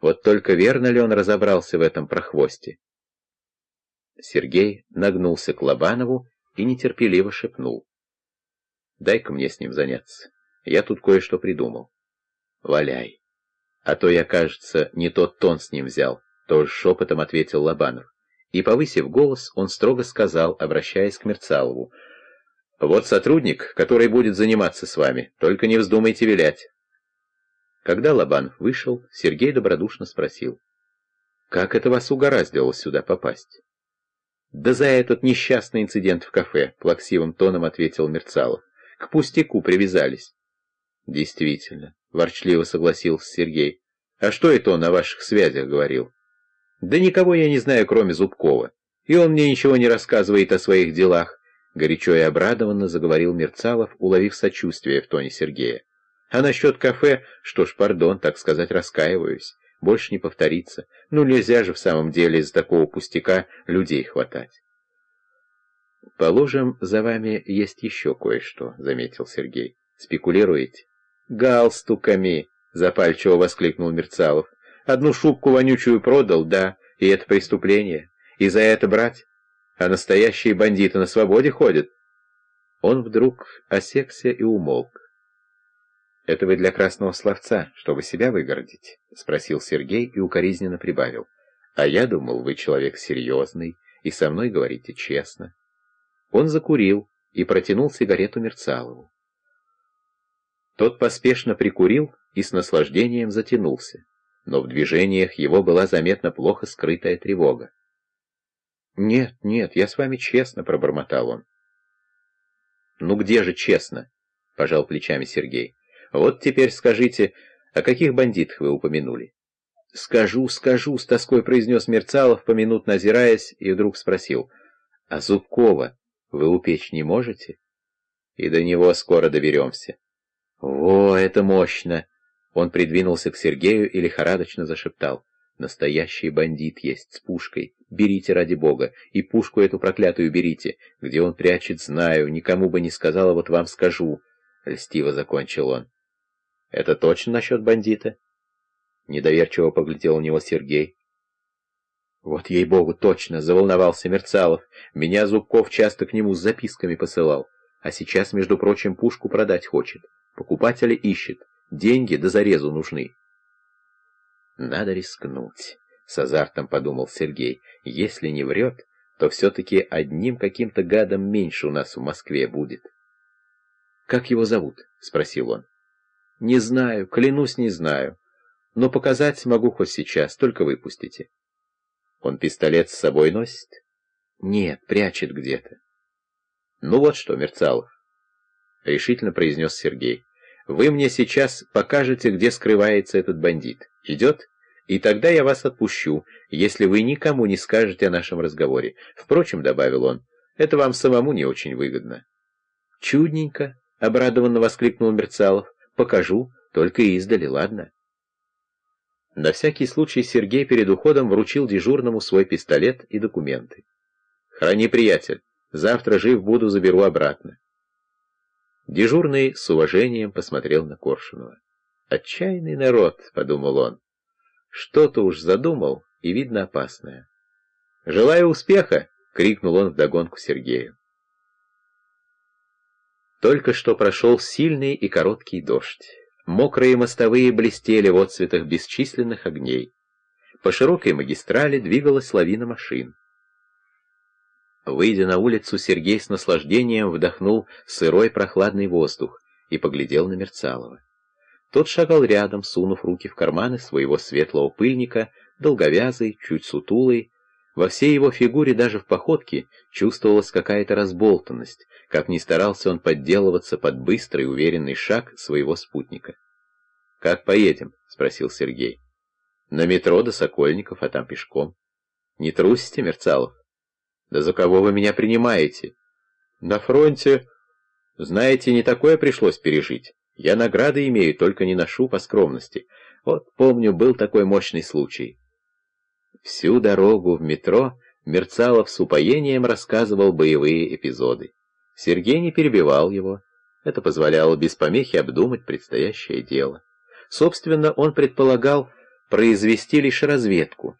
Вот только верно ли он разобрался в этом прохвосте? Сергей нагнулся к Лобанову и нетерпеливо шепнул. «Дай-ка мне с ним заняться. Я тут кое-что придумал». «Валяй. А то я, кажется, не тот тон с ним взял», — тоже шепотом ответил Лобанов. И, повысив голос, он строго сказал, обращаясь к Мерцалову, «Вот сотрудник, который будет заниматься с вами, только не вздумайте вилять». Когда Лобанов вышел, Сергей добродушно спросил, «Как это вас угораздило сюда попасть?» «Да за этот несчастный инцидент в кафе», — плаксивым тоном ответил Мерцалов. «К пустяку привязались». «Действительно», — ворчливо согласился Сергей. «А что это он о ваших связях говорил?» «Да никого я не знаю, кроме Зубкова. И он мне ничего не рассказывает о своих делах», — горячо и обрадованно заговорил Мерцалов, уловив сочувствие в тоне Сергея. «А насчет кафе, что ж, пардон, так сказать, раскаиваюсь больше не повторится. Ну, нельзя же в самом деле из такого пустяка людей хватать. «Положим, за вами есть еще кое-что», — заметил Сергей. «Спекулируете?» «Галстуками!» — запальчиво воскликнул Мерцалов. «Одну шубку вонючую продал, да, и это преступление. И за это брать? А настоящие бандиты на свободе ходят?» Он вдруг осекся и умолк. «Это вы для красного словца, чтобы себя выгородить?» — спросил Сергей и укоризненно прибавил. «А я думал, вы человек серьезный и со мной говорите честно». Он закурил и протянул сигарету Мерцалову. Тот поспешно прикурил и с наслаждением затянулся, но в движениях его была заметна плохо скрытая тревога. «Нет, нет, я с вами честно», — пробормотал он. «Ну где же честно?» — пожал плечами Сергей. Вот теперь скажите, о каких бандитах вы упомянули? «Скажу, скажу», — с тоской произнес Мерцалов, поминутно озираясь, и вдруг спросил. «А Зубкова вы упечь не можете?» «И до него скоро доберемся». «Во, это мощно!» Он придвинулся к Сергею и лихорадочно зашептал. «Настоящий бандит есть с пушкой. Берите ради бога. И пушку эту проклятую берите. Где он прячет, знаю. Никому бы не сказала, вот вам скажу». Льстиво закончил он. «Это точно насчет бандита?» Недоверчиво поглядел у него Сергей. «Вот ей-богу, точно!» — заволновался Мерцалов. «Меня Зубков часто к нему с записками посылал. А сейчас, между прочим, пушку продать хочет. Покупателя ищет. Деньги до зарезу нужны». «Надо рискнуть», — с азартом подумал Сергей. «Если не врет, то все-таки одним каким-то гадом меньше у нас в Москве будет». «Как его зовут?» — спросил он. «Не знаю, клянусь, не знаю. Но показать могу хоть сейчас, только выпустите». «Он пистолет с собой носит?» «Нет, прячет где-то». «Ну вот что, Мерцалов», — решительно произнес Сергей. «Вы мне сейчас покажете, где скрывается этот бандит. Идет? И тогда я вас отпущу, если вы никому не скажете о нашем разговоре. Впрочем, — добавил он, — это вам самому не очень выгодно». «Чудненько», — обрадованно воскликнул Мерцалов. Покажу, только издали, ладно?» На всякий случай Сергей перед уходом вручил дежурному свой пистолет и документы. «Храни, приятель, завтра жив буду, заберу обратно». Дежурный с уважением посмотрел на Коршунова. «Отчаянный народ», — подумал он. «Что-то уж задумал, и видно опасное». «Желаю успеха!» — крикнул он вдогонку Сергею. Только что прошел сильный и короткий дождь. Мокрые мостовые блестели в отцветах бесчисленных огней. По широкой магистрали двигалась лавина машин. Выйдя на улицу, Сергей с наслаждением вдохнул сырой прохладный воздух и поглядел на Мерцалова. Тот шагал рядом, сунув руки в карманы своего светлого пыльника, долговязый, чуть сутулый, во всей его фигуре, даже в походке, чувствовалась какая-то разболтанность, как ни старался он подделываться под быстрый уверенный шаг своего спутника. «Как поедем?» — спросил Сергей. «На метро до Сокольников, а там пешком». «Не трусите, Мерцалов?» «Да за кого вы меня принимаете?» «На фронте...» «Знаете, не такое пришлось пережить. Я награды имею, только не ношу по скромности. Вот, помню, был такой мощный случай. Всю дорогу в метро Мерцалов с упоением рассказывал боевые эпизоды. Сергей не перебивал его. Это позволяло без помехи обдумать предстоящее дело. Собственно, он предполагал, произвести лишь разведку,